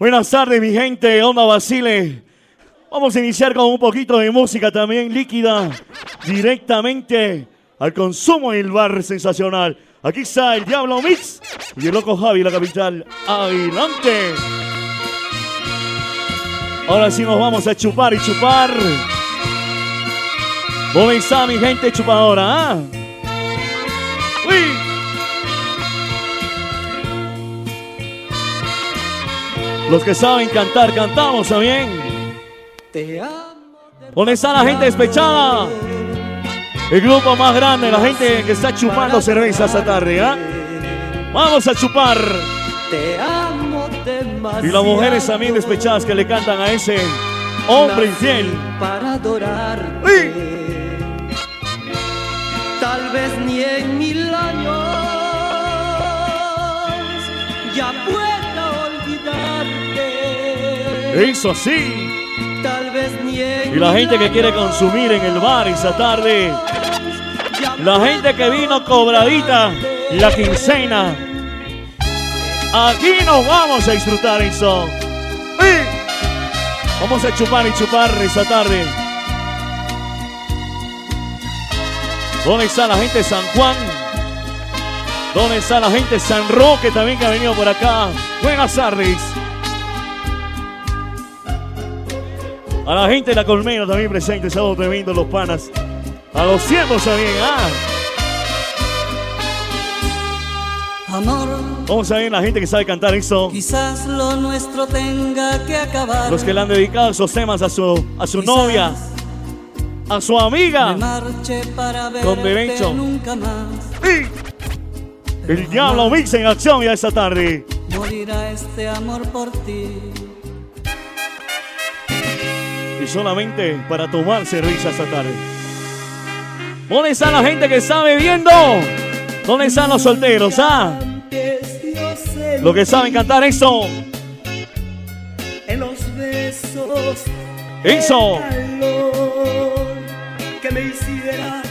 Buenas tardes, mi gente, Onda Basile. Vamos a iniciar con un poquito de música también líquida, directamente al consumo el bar sensacional. Aquí está el Diablo Mix y el Loco Javi, la capital. Adelante. Ahora sí nos vamos a chupar y chupar. ¿Cómo está mi gente chupadora? ¿ah? ¡Uy! Los que saben cantar, cantamos también. ¿Dónde está la gente despechada? El grupo más grande, la gente que está chupando cerveza esta tarde, ¿ah? Vamos a chupar. Y las mujeres también despechadas que le cantan a ese hombre infiel. Para adorarte. Tal vez ni en mil años ya olvidarte. Eso sí. Tal vez Y la gente que quiere consumir en el bar esta tarde. La gente que vino cobradita la quincena. Aquí nos vamos a disfrutar eso. ¡Sí! Vamos a chupar y chupar esta tarde. ¿Dónde está la gente de San Juan? ¿Dónde está la gente de San Roque también que ha venido por acá? Buenas tardes. A la gente de la Colmena también presente, estamos tremendo los panas. A los ciegos también, ah. Amor, Vamos a ver la gente que sabe cantar eso. quizás lo nuestro tenga que acabar. Los que le han dedicado esos temas a su, a su Quizás novia, a su amiga. Me marche para Con derecho. nunca más. Y el diablo mix en acción ya esta tarde. Morirá este amor por ti. Y solamente para tomar cerveza esta tarde. ¿Dónde está la gente que está bebiendo? ¿Dónde están los solteros? Ah, los que saben cantar eso. en los besos Eso. que me hiciera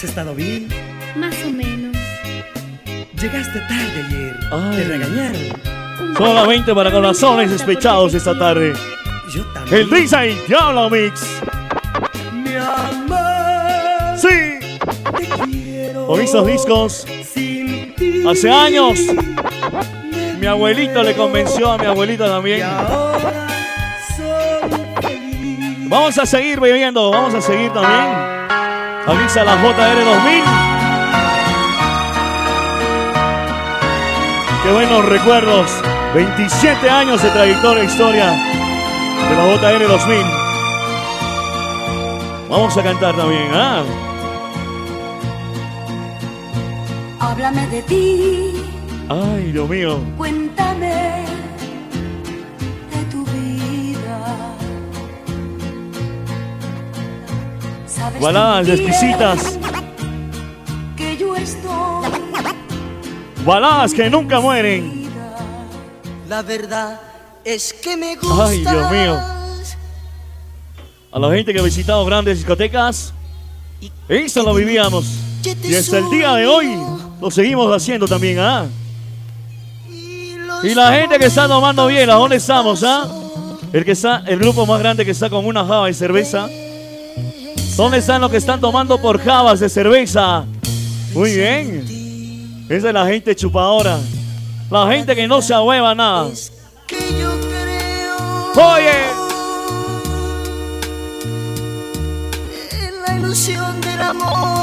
¿Has estado bien? Más o menos. Llegaste tarde ayer. Ay. Te regañaron. Solamente para corazones despechados esta tarde. Yo también. El DJ Diablo Mix. Mi amor. Sí. Te quiero. Con esos discos. Sin ti. Hace años. Mi abuelito le convenció a mi abuelita Y también. ahora soy feliz. Vamos a seguir bebiendo, vamos a seguir también. Avisa la JR 2000. Qué buenos recuerdos. 27 años de trayectoria e historia de la JR 2000. Vamos a cantar también, ¿ah? Háblame de ti, Ay, Dios mío. cuéntame Baladas exquisitas. Baladas que nunca mueren. La verdad es que me gusta. Ay, Dios mío. A la gente que ha visitado grandes discotecas. Eso lo vivíamos. Y hasta el día de hoy lo seguimos haciendo también, ¿ah? Y la gente que está tomando bien, ¿a dónde estamos, ah? El que está, el grupo más grande que está con una java de cerveza. ¿Dónde están los que están tomando por jabas de cerveza? Muy bien. Esa es la gente chupadora. La gente que no se ahueva nada. Que Oye, la ilusión del amor.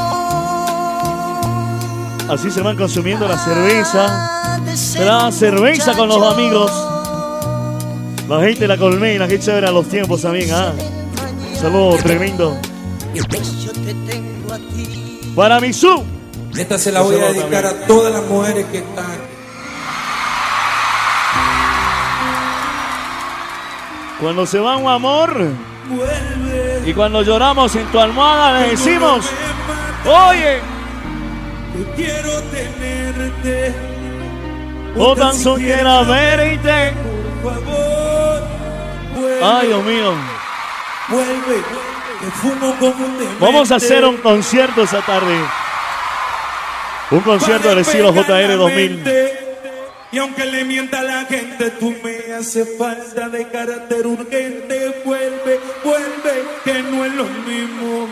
así se van consumiendo la cerveza. La cerveza con los amigos. La gente de la colmena, qué chévere a los tiempos también, ¿ah? Saludos, tremendo. Yo te tengo a ti. Para mi sub. Esta se la voy a dedicar a todas las mujeres que están. Cuando se va un amor y cuando lloramos en tu almohada le decimos, oye, Quiero tenerte. o tan solo quiera verte. Por favor, vuelve. Ay, Dios mío. Vuelve. Vamos a hacer un concierto esa tarde. Un concierto del estilo JR 2000. Y aunque le mienta a la gente, tú me hace falta de carácter urgente. Vuelve, vuelve, que no es lo mismo.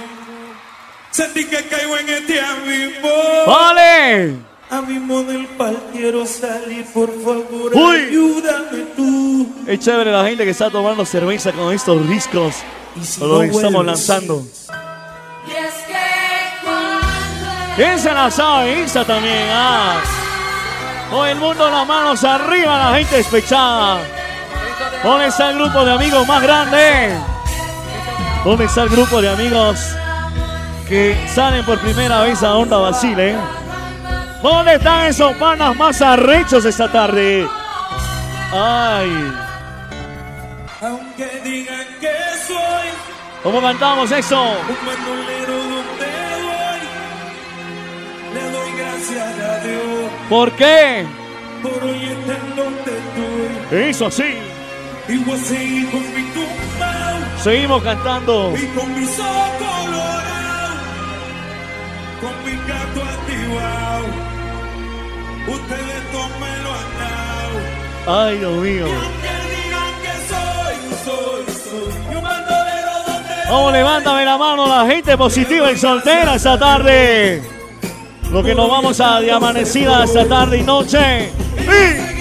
Sentí que caigo en este abismo. ¡Vale! Abismo del pal quiero salir, por favor, Uy. ayúdame tú. Es chévere la gente que está tomando cerveza con estos discos. Y si Los no que estamos lanzando. Y es que cuando ¿Quién se la sabe? Isa también. Ah. Con el mundo las manos arriba, la gente despechada. ¿Dónde está el grupo de amigos más grande? ¿Dónde está el grupo de amigos que salen por primera vez a Onda Basile? ¿Dónde están esos panas más arrechos esta tarde? Ay, Aunque digan que soy ¿cómo cantamos eso? un bandolero donde voy, le doy gracias a Dios ¿Por qué? por hoy estar donde estoy. Eso sí. Y voy a seguir con mi tumbao Seguimos cantando. y con mis ojos colorados, con mi gato activado. Ustedes me lo han dado. Ay, Dios mío. Vamos, levántame la mano la gente positiva y soltera esta tarde. Lo que nos vamos a de amanecida esta tarde y noche. Y.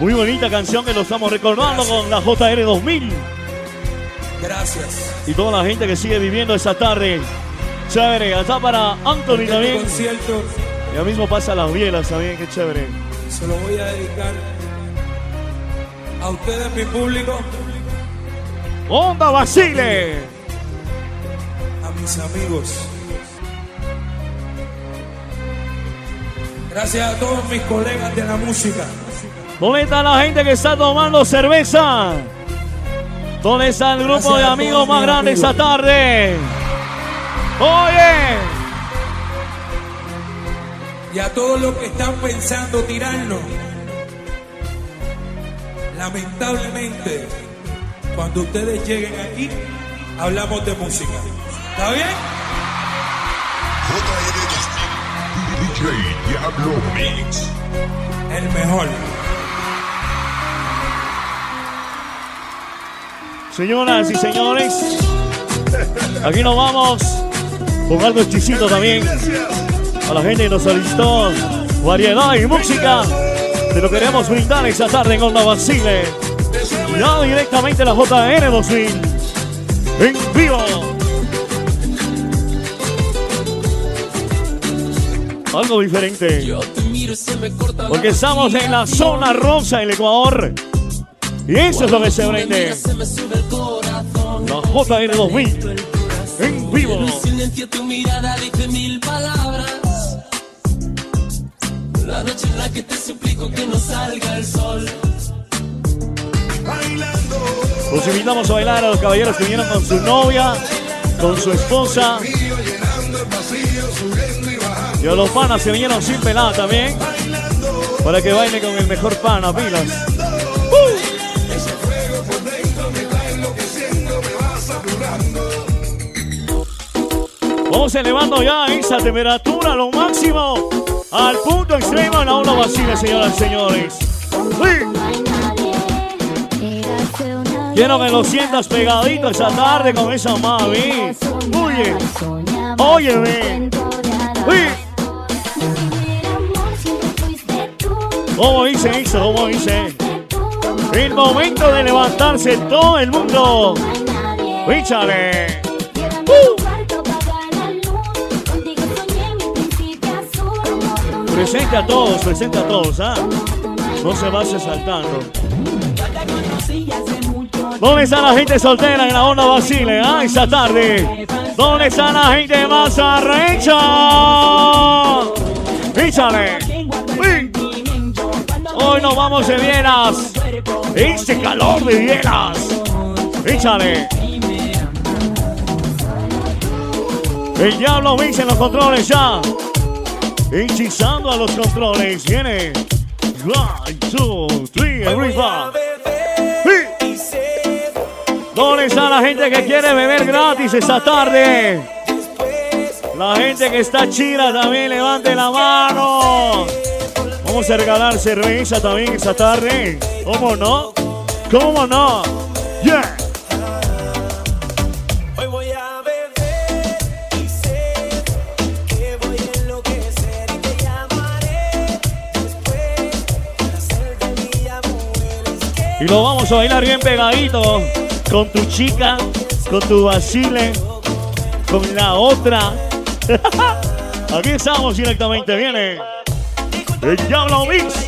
Muy bonita canción que lo estamos recordando con la JR 2000 Gracias. y toda la gente que sigue viviendo esta tarde. Chévere, acá para Anthony Este también. concierto Ya mismo pasa las bielas también, qué chévere. se lo voy a dedicar a ustedes, mi público, Onda Basile. a mis amigos. Gracias a todos mis colegas de la música. ¿Dónde está la gente que está tomando cerveza? ¿Dónde está el grupo Gracias de amigos más grandes esta amigos. tarde? Oye, Y a todos los que están pensando tirarnos. Lamentablemente, cuando ustedes lleguen aquí, hablamos de música. ¿Está bien? DJ Diablo Mix. El mejor. señoras y señores, aquí nos vamos con algo exquisito también. A la gente que nos solicitó variedad y música. Te lo queremos brindar esta tarde en Onda Basile. Ya directamente la JR 2000. En vivo. Algo diferente. Porque estamos en la zona rosa del Ecuador. Y eso es lo que se prende. La JR 2000. En vivo. silencio tu mirada dice mil palabras. La noche en la que te suplico que no salga el sol. Los invitamos a bailar a los caballeros que vinieron con su novia, con su esposa. Y a los panas que vinieron sin pelada también. Para que baile con el mejor pana, pilas. Vamos elevando ya esa temperatura a lo máximo, al punto extremo en la onda vacía, señoras y señores. Sí. Quiero que lo sientas pegadito esa tarde con esa mami. Oye, óyeme. Uy. ¿Cómo dice eso? ¿Cómo dice? El momento de levantarse todo el mundo. Échale. Presente a todos, presente a todos, ¿ah? No se vaya saltando. ¿Dónde está la gente soltera en la onda Basile? Ah, esta tarde. ¿Dónde está la gente más arrecha? Échale. Hoy nos vamos de Vieras. Este calor de Vieras. Échale. El diablo en los controles ya. Hechizando a los controles. Viene. One, two, three. Sí. ¿Dónde está la gente que quiere beber gratis esta tarde? La gente que está chida también levante la mano. Vamos a regalar cerveza también esta tarde. ¿Cómo no? ¿Cómo no? Yeah. Y lo vamos a bailar bien pegadito. Con tu chica, con tu vacile, con la otra. Aquí estamos directamente, viene. El Diablo Mix.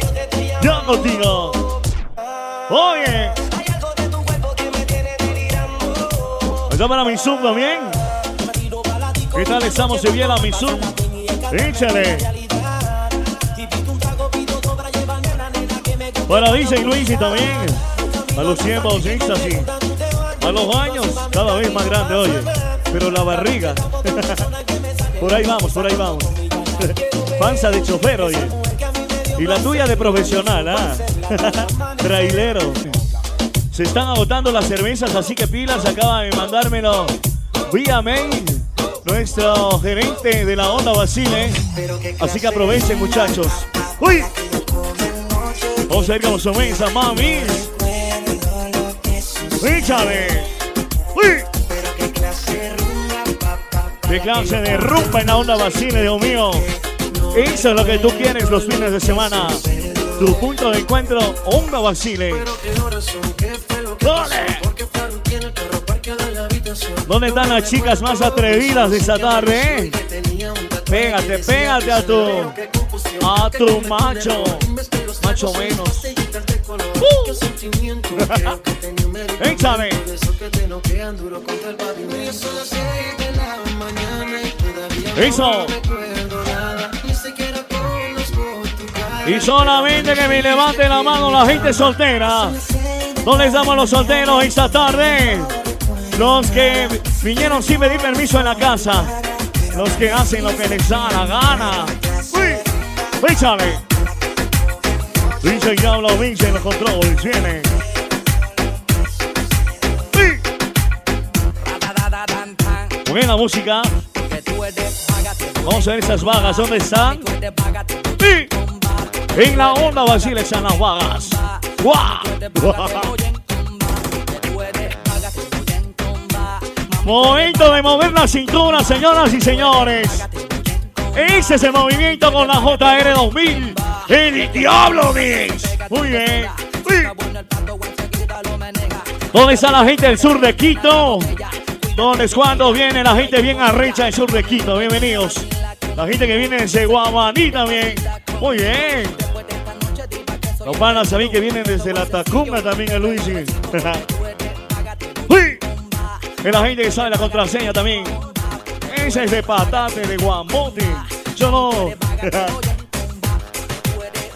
Ya contigo. Oye. Allá para mi Zoom también. ¿Qué tal estamos en bien a mi Zoom? Échale. Para DJ Luis y también a los tiempos éxtasis. A los años, cada vez más grande, oye. Pero la barriga. por ahí vamos, por ahí vamos. Panza de chofer, oye. Y la tuya de profesional, ¿ah? Trailero. Se están agotando las cervezas, así que pilas, acaba de mandármelo vía mail nuestro gerente de la onda Basile. Así que aprovechen, muchachos. ¡Uy! Vamos a ir con mesa, mami. ¡Échale! ¡Uy! ¿Qué clase de rumba en la onda Basile, Dios mío? Eso es lo que tú quieres los fines de semana. Tu punto de encuentro, onda. ¡Dale! ¿Dónde están las chicas más atrevidas de esta tarde? eh? Pégate, pégate a tu, a tu macho, macho menos. Uh. Échame. Eso. Y solamente que me levante la mano la gente soltera. ¿Dónde estamos los solteros esta tarde? Los que vinieron sin pedir permiso en la casa. Los que hacen lo que les da la gana. ¡Échale! Dice Diablo Vince los controles. Viene. Buena música. Vamos a ver esas vagas. ¿Dónde están? En la onda Basile están las vagas. ¡Guau! Momento de mover la cintura, señoras y señores. Ese es el movimiento con la JR 2000. El Diablo Mix. Muy bien. Sí. ¿Dónde está la gente del sur de Quito? ¿Dónde es cuando viene la gente bien arrecha de Quito? Bienvenidos. La gente que viene desde Guamaní también. Muy bien. Los panas también que vienen desde la Tacunga también, el Luis. ¡Uy! Y la gente que sabe la contraseña también. Ese es de patate, de guamote. Yo no.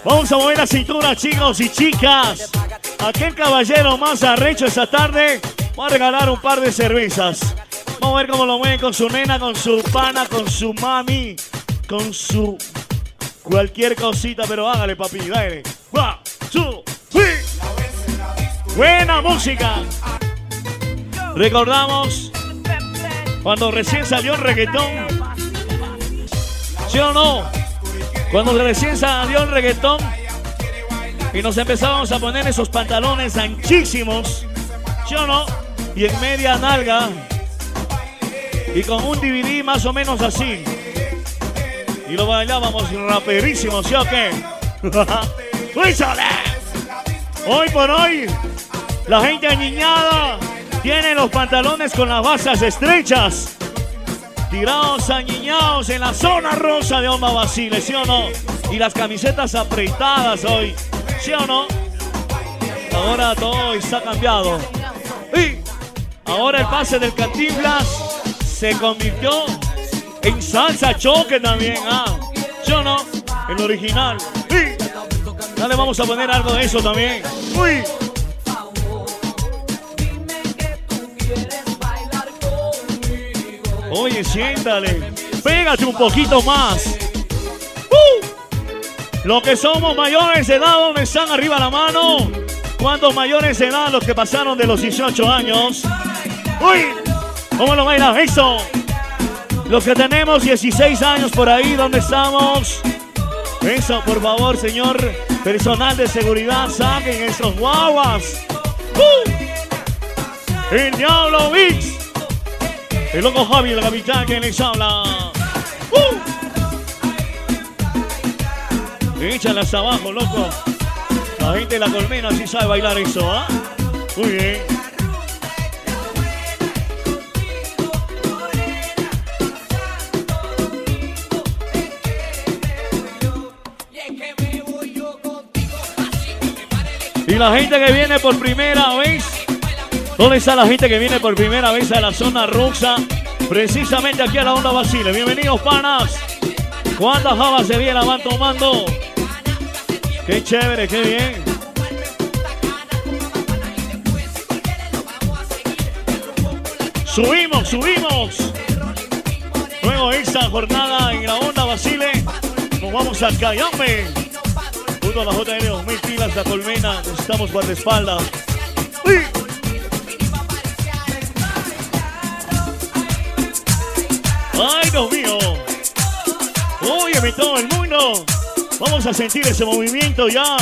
Vamos a mover la cintura, chicos y chicas. Aquel caballero más arrecho esta tarde va a regalar un par de cervezas. Vamos a ver cómo lo mueve con su nena, con su pana, con su mami, con su cualquier cosita, pero hágale, papi, dale. Two, three. Buena música. Recordamos cuando recién salió el reggaetón. ¿Sí o no? Cuando recién salió el reggaetón y nos empezábamos a poner esos pantalones anchísimos. ¿Sí o no? Y en media nalga. Y con un DVD más o menos así. Y lo bailábamos raperísimo, ¿sí o qué? Hoy por hoy, la gente añiñada tiene los pantalones con las basas estrechas. Tirados, añiñados en la zona rosa de Oma Basile, ¿sí o no? Y las camisetas apretadas hoy, ¿sí o no? Ahora todo está cambiado. Y ahora el pase del Cantinflas se convirtió en salsa choque también, ¿ah? ¿Sí o no? El original. Y ya le vamos a poner algo de eso también. Uy. Oye, siéntale. Pégate un poquito más. ¡Uh! Los que somos mayores de edad, ¿dónde están arriba la mano? ¿Cuántos mayores de edad los que pasaron de los 18 años? ¡Uy! ¿Cómo lo baila eso? Los que tenemos 16 años por ahí, ¿dónde estamos? Eso, por favor, señor personal de seguridad, saquen esos guaguas. ¡Uh! El Diablo Mix. El loco Javi, el capitán que les habla. ¡Uh! Échale hasta abajo, loco. La gente de la colmena sí sabe bailar eso, ¿ah? Muy bien. Y la gente que viene por primera vez. ¿Dónde está la gente que viene por primera vez a la zona roxa? Precisamente aquí a la onda Basile. Bienvenidos, panas. ¿Cuántas jabas de bien la van tomando? Qué chévere, qué bien. Subimos, subimos. Luego esta jornada en la onda Basile, nos vamos a Cayambe. A la JN 2000 pilas, la colmena, necesitamos guardaespaldas. ¡Ay, Dios mío! Óyeme todo el mundo. Vamos a sentir ese movimiento ya.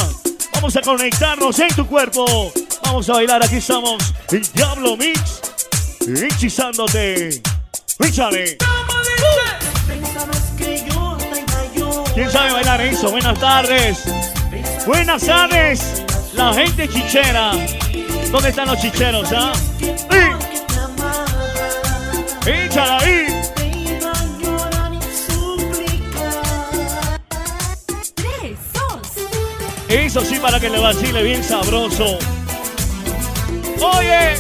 Vamos a conectarnos en tu cuerpo. Vamos a bailar. Aquí estamos. El Diablo Mix. Hechizándote. Échale. ¿Quién sabe bailar eso? Buenas tardes. Buenas tardes. La gente chichera. ¿Dónde están los chicheros, ah? ¡Sí! ¡Échala ahí! Eso sí para que le vacile bien sabroso. Oye.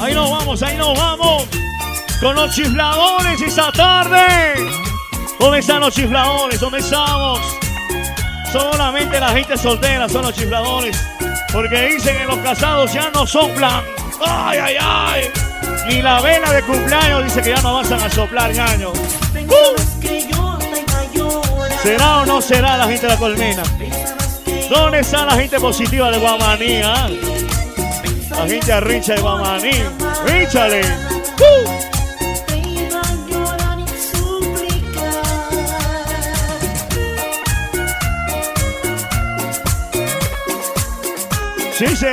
Ahí nos vamos, ahí nos vamos. Con los chifladores esta tarde. ¿Dónde están los chifladores? ¿Dónde estamos? Solamente la gente soltera son los chifladores. Porque dicen que los casados ya no soplan. ¡Ay, ay, ay! Ni la vela de cumpleaños dice que ya no van a soplar ñaño. ¡Uh! ¿Será o no será la gente de la colmena? ¿Dónde está la gente positiva de Guamaní? ah? La gente arricha de Guamaní. ¡Échale! ¡Uh! Sí, sí.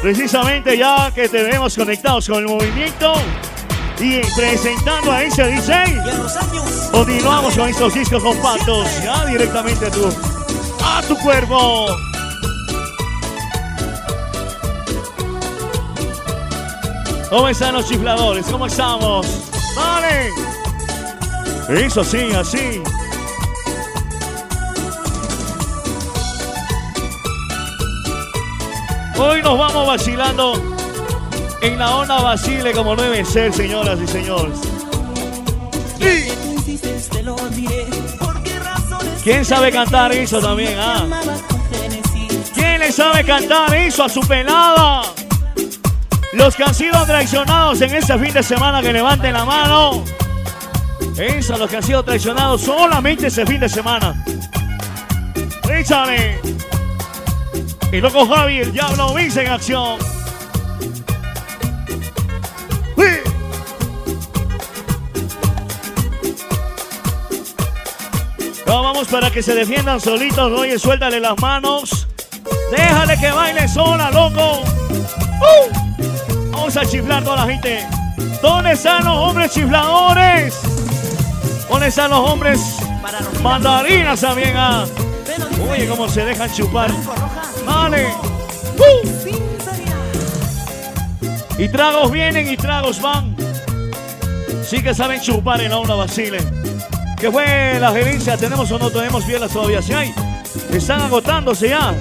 Precisamente ya que te vemos conectados con el movimiento y presentando a ese DJ, continuamos con estos discos compactos, ya directamente a tu, a tu cuerpo. ¿Cómo están los chifladores? ¿Cómo estamos? ¡Vale! Eso sí, así. Hoy nos vamos vacilando en la onda vacile como debe ser, señoras y señores. Sí. ¿Quién sabe cantar eso también? Ah? ¿Quién le sabe cantar eso a su pelada? Los que han sido traicionados en este fin de semana, que levanten la mano. Eso, los que han sido traicionados solamente ese fin de semana. Échale. El loco Javi, el diablo Vince en acción. No, vamos para que se defiendan solitos. Oye, suéltale las manos. Déjale que baile sola, loco. ¡Uh! Vamos a chiflar toda la gente. ¿Dónde están los hombres chifladores? ¿Dónde están los hombres mandarinas también? Ah? Oye, cómo se dejan chupar. Vale. ¡Uh! Y tragos vienen y tragos van. Sí que saben chupar en la onda Basile. ¿Qué fue la gerencia? ¿Tenemos o no tenemos bielas todavía? Sí hay. Están agotándose ya.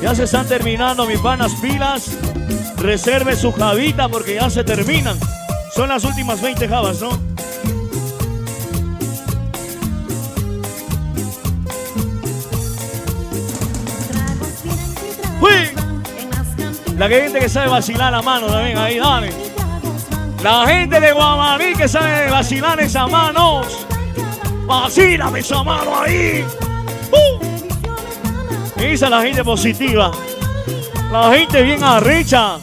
Ya se están terminando mis panas pilas. Reserve su javita porque ya se terminan. Son las últimas 20 jabas, ¿no? La gente que sabe vacilar la mano también, ahí, dale. La gente de Guamaní que sabe vacilar esas manos. Vacílame esa mano ahí. Uh. Esa es la gente positiva. La gente bien arrecha.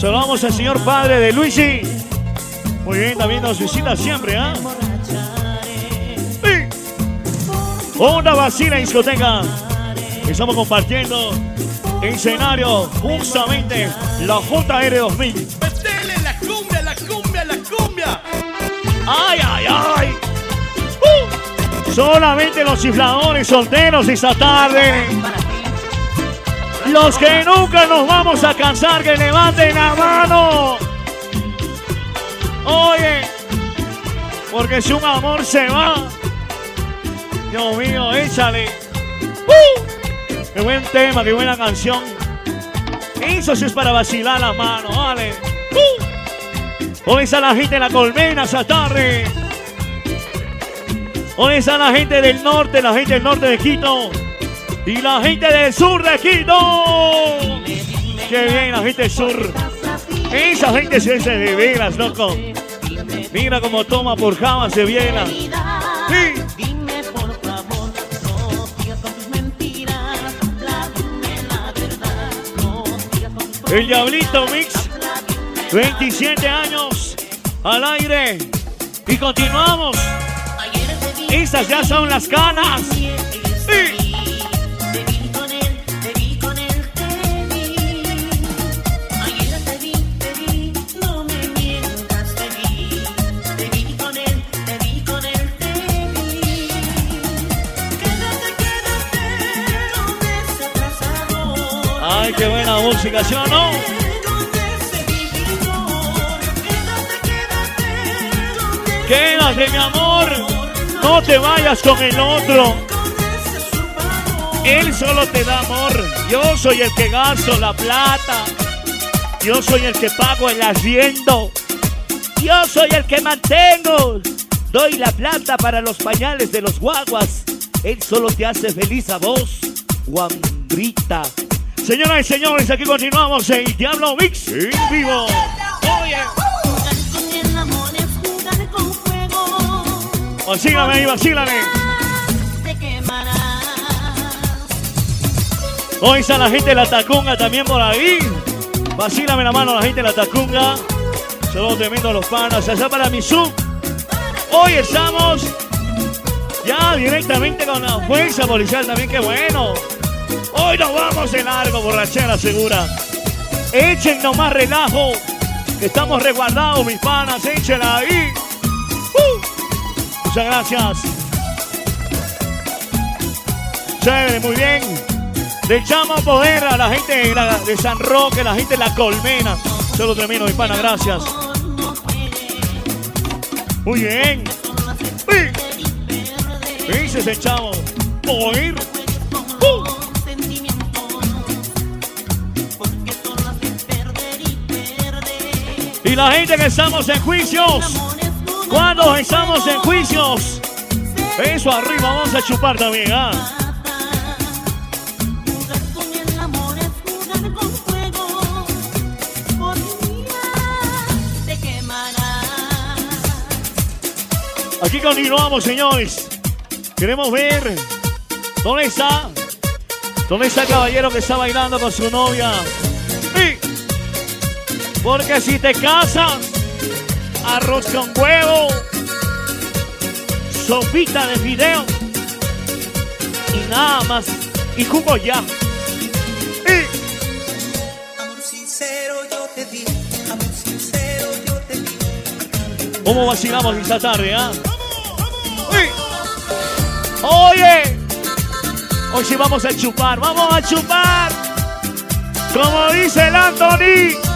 Saludamos al señor padre de Luigi. Muy bien, también nos visita siempre, ¿ah? Sí. Una vacila discoteca. Estamos compartiendo escenario justamente la JR 2000. Metele la cumbia, la cumbia, la cumbia. ¡Ay, ay, ay! Uh. Solamente los chifladores solteros esta tarde. Los que nunca nos vamos a cansar, que levanten la mano. Oye, porque si un amor se va, Dios mío, échale. ¡Uh! Qué buen tema, qué buena canción. Eso sí es para vacilar la mano, vale. ¡Uh! Hoy está la gente de la colmena esta tarde. Hoy está la gente del norte, la gente del norte de Quito. Y la gente del sur de Quito. Qué bien, la gente del sur. Esa gente se hace de veras, loco. Mira cómo toma por java se viena. Sí. El Diablito Mix. 27 años al aire. Y continuamos. Estas ya son las canas. Música, ¿sí o no? Quédate, mi amor. No te vayas con el otro. Él solo te da amor. Yo soy el que gasto la plata. Yo soy el que pago el arriendo. Yo soy el que mantengo. Doy la plata para los pañales de los guaguas. Él solo te hace feliz a vos, guambrita. Señoras y señores, aquí continuamos en Diablo Mix en vivo. Vacílame ahí, vacílame. Hoy está la gente de la Tacunga también por ahí. Vacílame la mano a la gente de la Tacunga. Saludos tremendo a los panas. Allá para mi sub. Hoy estamos ya directamente con la fuerza policial también. Qué bueno. Hoy nos vamos de largo, borrachera segura. Echen nomás relajo. Estamos resguardados, mis panas. Échenla ahí. Uh. Muchas gracias. Chévere, muy bien. Le echamos poder a la gente de, San Roque, la gente de la Colmena. Solo termino, mi pana, gracias. Muy bien. Uy. ¿Qué dices, el chavo? Oír. Y la gente que estamos en juicios. Cuando estamos en juicios. Eso arriba, vamos a chupar también, ¿ah? Aquí continuamos, señores. Queremos ver dónde está. ¿Dónde está el caballero que está bailando con su novia? Porque si te casas, arroz con huevo, sopita de fideo y nada más. Y jugo ya. Sí. Amor sincero yo te di, amor sincero yo te di. ¿Cómo vacilamos esta tarde, ah? Sí. Oye, hoy sí vamos a chupar, vamos a chupar. Como dice el Anthony,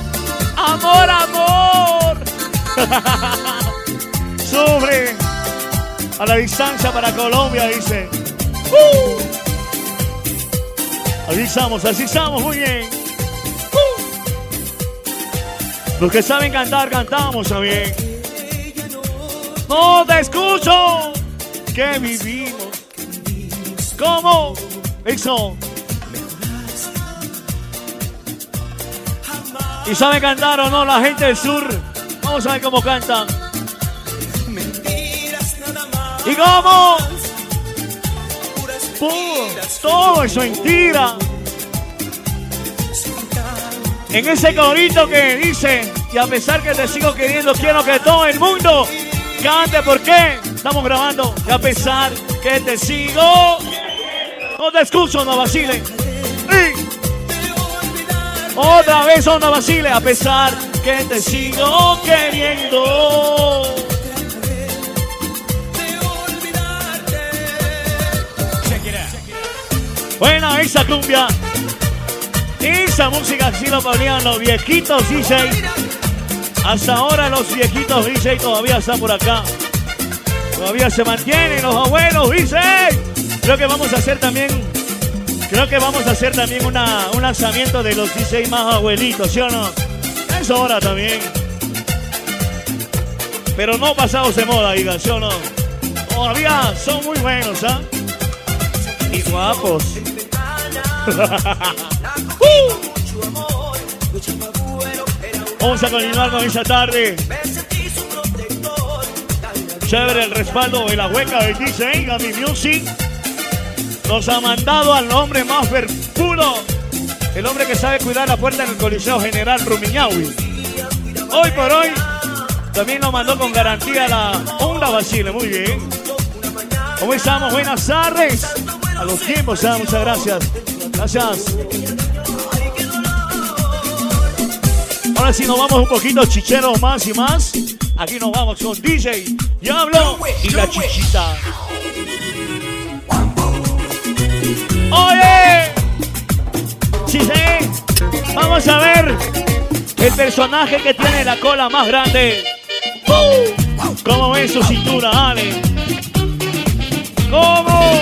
amor, amor. Sobre a la distancia para Colombia, dice. Uh. Así estamos, así estamos, muy bien. Uh. Los que saben cantar, cantamos también. No te escucho. Que vivimos. ¿Cómo? Eso. ¿Y sabe cantar o no la gente del sur? Vamos a ver cómo cantan. Mentiras nada más. ¿Y cómo? Todo es mentira. En ese corito que dice, y a pesar que te sigo queriendo, quiero que todo el mundo cante. ¿Por qué? Estamos grabando. Y a pesar que te sigo, no te escucho, no vacile. Otra vez, no vacile, a pesar que te sigo queriendo. Buena esa cumbia. Esa música ponían los viejitos DJ. Hasta ahora los viejitos DJ todavía están por acá. Todavía se mantienen los abuelos DJ. Creo que vamos a hacer también. Creo que vamos a hacer también una, un lanzamiento de los DJ más abuelitos, ¿sí o no? Es hora también. Pero no pasados de moda, digan, ¿sí o no? Todavía son muy buenos, ¿ah? Y guapos. Vamos a continuar con esa tarde. Chévere el respaldo de la hueca de DJ Gami Music. Nos ha mandado al hombre más puro. El hombre que sabe cuidar la puerta en el Coliseo General Rumiñahui. Hoy por hoy también nos mandó con garantía la Onda Basile. Muy bien. ¿Cómo estamos? Buenas tardes. A los tiempos, ah, muchas gracias. Gracias. Ahora sí nos vamos un poquito chicheros más y más. Aquí nos vamos con DJ Diablo y la chichita. ¡Oye! Sí, sí. Vamos a ver el personaje que tiene la cola más grande. ¿Cómo ven su cintura, Ale? ¿Cómo?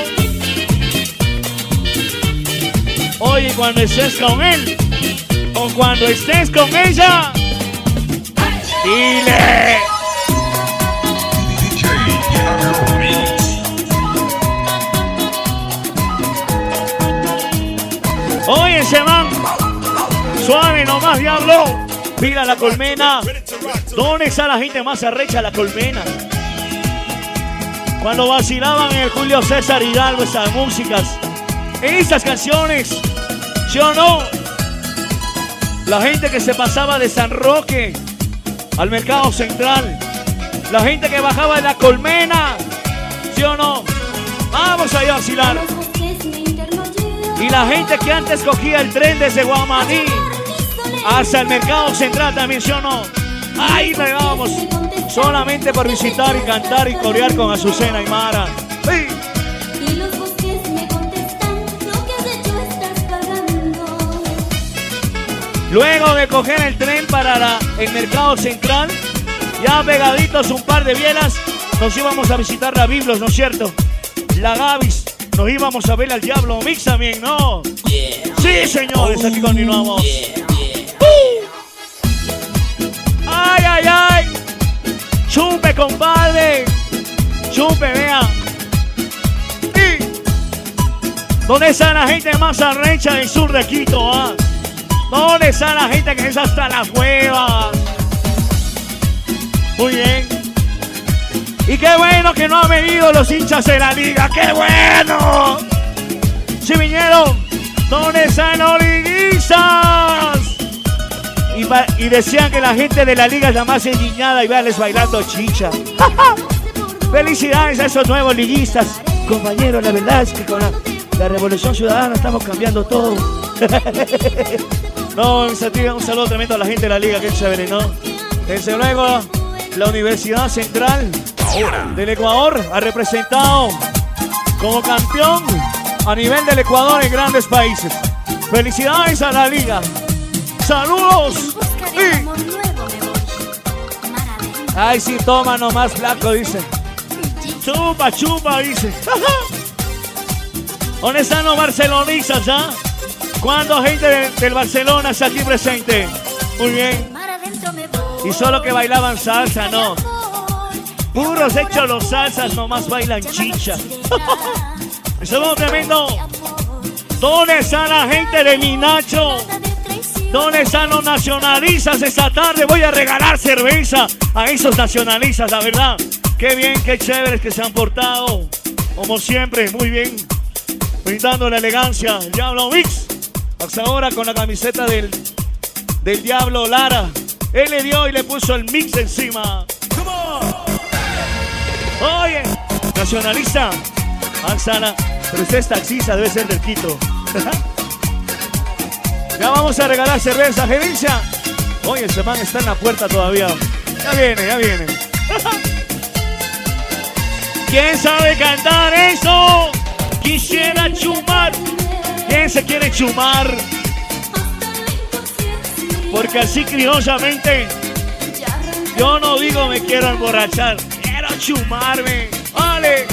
Oye, cuando estés con él o cuando estés con ella, dile. Suave nomás, diablo. Mira la colmena. ¿Dónde está la gente más arrecha la colmena? Cuando vacilaban en el Julio César Hidalgo esas músicas, esas canciones, ¿sí o no? La gente que se pasaba de San Roque al mercado central, la gente que bajaba de la colmena, ¿sí o no? Vamos allá a vacilar. Y la gente que antes cogía el tren desde Guamaní hasta el mercado central también, ¿sí o no? Ahí vamos. Solamente por visitar y cantar y corear con Azucena y Mara. ¡Sí! Y los bosques me contestan lo que has hecho estás pagando. Luego de coger el tren para la- el mercado central, ya pegaditos un par de bielas, nos íbamos a visitar la Biblos, ¿no es cierto? La Gavis, nos íbamos a ver al Diablo Mix también, ¿no? Sí, señores, aquí continuamos. ¡Ay, ay, ay! ¡Chupe, compadre! ¡Chupe, vea! ¿Dónde está la gente más arrecha del sur de Quito, ah? ¿Dónde está la gente que es hasta las huevas? Muy bien. Y qué bueno que no han venido los hinchas de la liga. ¡Qué bueno! Si vinieron, ¿dónde están los liguistas? Y, y decían que la gente de la liga llamase indignada y veanles bailando chicha. Felicidades a esos nuevos liguistas. Compañeros, la verdad es que con la, la Revolución Ciudadana estamos cambiando todo. no, un saludo, un saludo tremendo a la gente de la liga, que chévere, ¿no? Desde luego, la Universidad Central del Ecuador ha representado como campeón a nivel del Ecuador en grandes países. Felicidades a la liga. Saludos. Y-. Ay, sí, toma nomás, flaco, dice. Chupa, chupa, dice. ¿Dónde están los barcelonistas, ya? ¿Cuánta gente de- del Barcelona está aquí presente? Muy bien. Y solo que bailaban salsa, no. Puros hechos los salsas, nomás bailan chicha. Eso es tremendo. ¿Dónde está la gente de mi Nacho? ¿Dónde están los nacionalistas esta tarde? Voy a regalar cerveza a esos nacionalistas, la verdad. Qué bien, qué chéveres que se han portado. Como siempre, muy bien. Brindando la elegancia. Diablo Mix. Hasta ahora con la camiseta del, del Diablo Lara. Él le dio y le puso el mix encima. Oye, nacionalista. Manzana. Pero usted es taxista, debe ser del Quito. ya vamos a regalar cerveza, gerencia. Oye, ese man está en la puerta todavía. Ya viene, ya viene. ¿Quién sabe cantar eso? Quisiera chumar. ¿Quién se quiere chumar? Porque así criollamente yo no digo me quiero emborrachar, quiero chumarme. ¡Vale!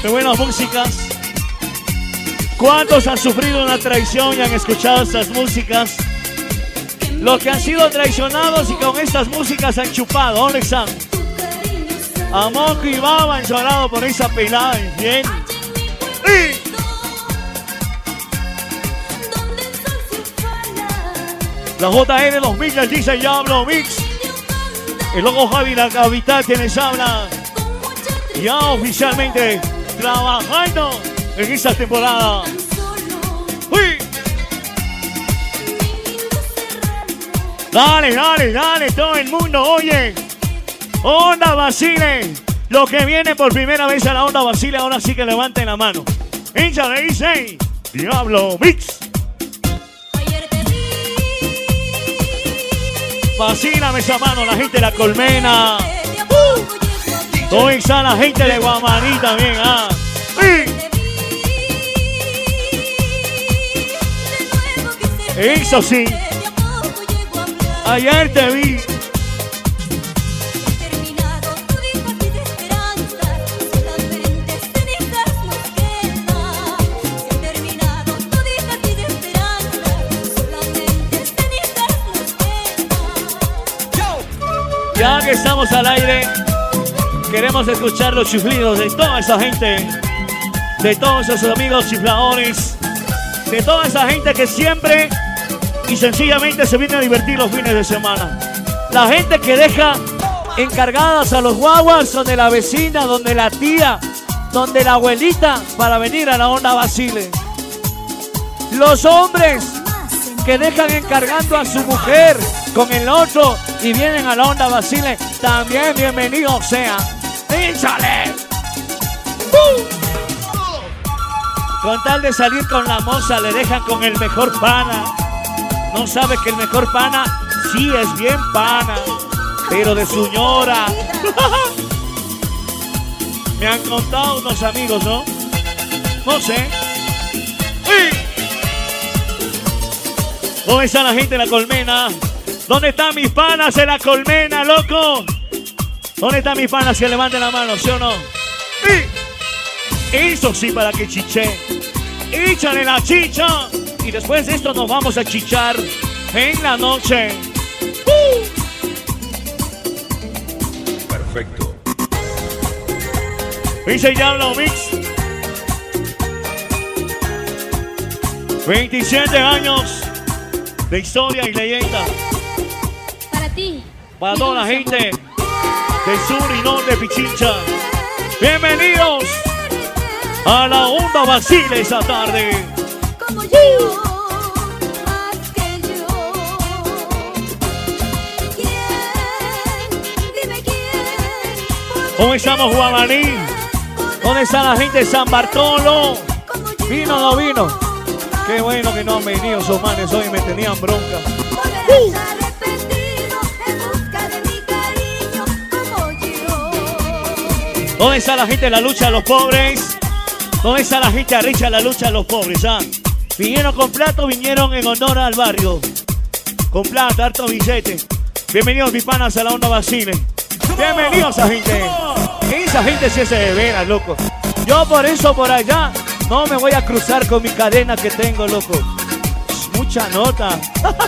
Qué buenas músicas. ¿Cuántos han sufrido una traición y han escuchado estas músicas? Los que han sido traicionados y con estas músicas han chupado, ¿dónde están? A moco y baba han llorado por esa pelada, bien. ¡Y! La JN 2000 el dice ya hablo mix. El logo Javi la capital quienes hablan. Ya oficialmente trabajando en esta temporada. ¡Uy! Dale, dale, dale, todo el mundo, oye. Onda Basile. Los que vienen por primera vez a la Onda Basile, ahora sí que levanten la mano. Hincha le dice, Diablo Mix. Vacílame esa mano, la gente de la colmena. ¿Dónde está la gente de Guamaní también? Ah. Eso sí. Ayer te vi. Ya que estamos al aire, queremos escuchar los chiflidos de toda esa gente, de todos esos amigos chifladores, de toda esa gente que siempre y sencillamente se viene a divertir los fines de semana. La gente que deja encargadas a los guaguas donde la vecina, donde la tía, donde la abuelita para venir a la onda Basile. Los hombres que dejan encargando a su mujer con el otro y vienen a la onda Basile, también bienvenidos sean. ¡Échale! ¡Uh! Con tal de salir con la moza, le dejan con el mejor pana. No sabe que el mejor pana sí es bien pana, pero de su ñora. Me han contado unos amigos, ¿no? No sé. ¿Dónde está la gente de la colmena? ¿Dónde están mis panas en la colmena, loco? ¿Dónde están mis panas que levanten la mano, sí o no? Eso sí para que chiche. Échale la chicha. Y después de esto nos vamos a chichar en la noche. Perfecto. Dice Diablo Mix. 27 años de historia y leyenda. Para ti. Para toda la gente del sur y norte de Pichincha. Bienvenidos a la onda Basile esta tarde. ¿Cómo estamos, Guamaní? ¿Dónde está la gente de San Bartolo? Vino o no vino. Qué bueno que no han venido esos manes hoy, me tenían bronca. Yo. ¿Dónde está la gente de la lucha de los pobres? ¿Dónde está la gente de la lucha de los pobres? ah? Vinieron con plato, vinieron en honor al barrio. Con plata, harto billete. Bienvenidos, mis panas, a la onda Basile. Bienvenidos a gente. Esa gente sí es de veras, loco. Yo por eso por allá no me voy a cruzar con mi cadena que tengo, loco. Mucha nota.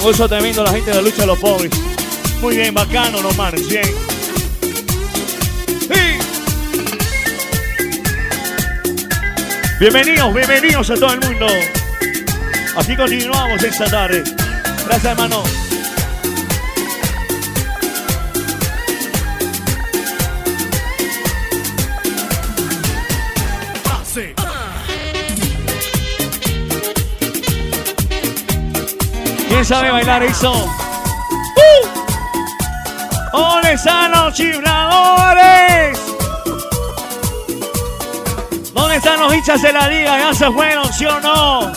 Con eso tremendo la gente de la lucha de los pobres. Muy bien, bacano los manes. Bienvenidos, bienvenidos a todo el mundo. Así continuamos esta tarde. Gracias, hermano. ¿Quién sabe bailar eso? ¡Uh! ¿Dónde están los chifladores? Los hinchas de la liga? ¿Ya se fueron, sí o no?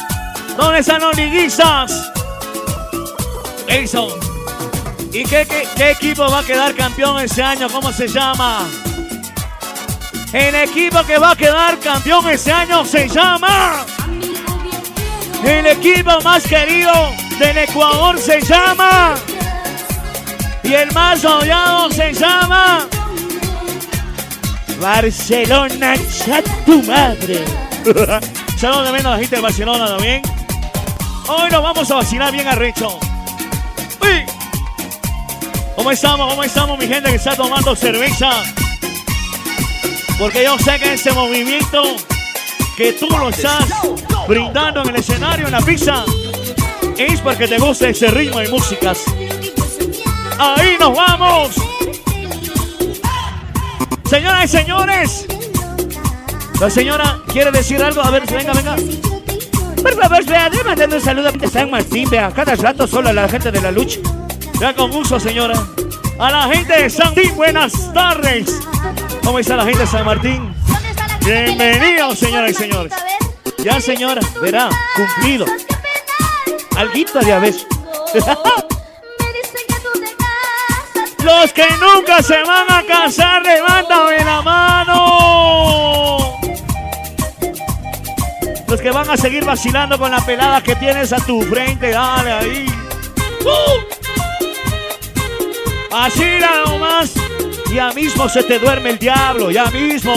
¿Dónde están los liguistas? Eso. ¿Y qué, qué, qué equipo va a quedar campeón este año? ¿Cómo se llama? El equipo que va a quedar campeón este año se llama... El equipo más querido del Ecuador se llama... Y el más odiado se llama... Barcelona, chat tu madre. Saludos también a la gente de Barcelona, ¿no bien? Hoy nos vamos a vacilar bien arrecho. Uy. ¿Cómo estamos? ¿Cómo estamos, mi gente que está tomando cerveza? Porque yo sé que ese movimiento que tú lo estás brindando en el escenario, en la pizza, es porque te gusta ese ritmo y músicas. Ahí nos vamos. Señoras y señores, la señora quiere decir algo. A ver, venga, venga. Por favor, vea, déjame mandarle un saludo a San Martín, vea, cada rato solo a la gente de la lucha. Vea con gusto, señora. A la gente de San Martín, buenas tardes. ¿Cómo está la gente de San Martín? Bienvenidos, señoras y señores. Ya, señora, verá, cumplido. Alguito de abeso. Los que nunca se van a casar, levántame la mano. Los que van a seguir vacilando con la pelada que tienes a tu frente, dale ahí. ¡Uh! Nada nomás. Ya mismo se te duerme el diablo, ya mismo.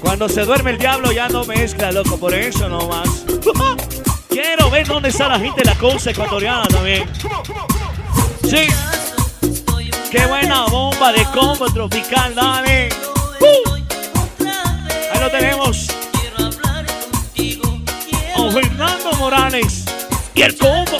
Cuando se duerme el diablo ya no mezcla, loco, por eso nomás. Quiero ver dónde está la gente de la costa ecuatoriana también. Sí. Qué buena bomba de combo tropical, dale. ¡Uh! Ahí lo tenemos. Don Fernando Morales. Y el combo.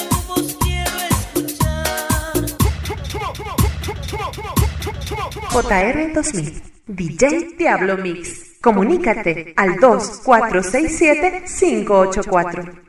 JR 2000, DJ Diablo Mix. Comunícate al 2467 584.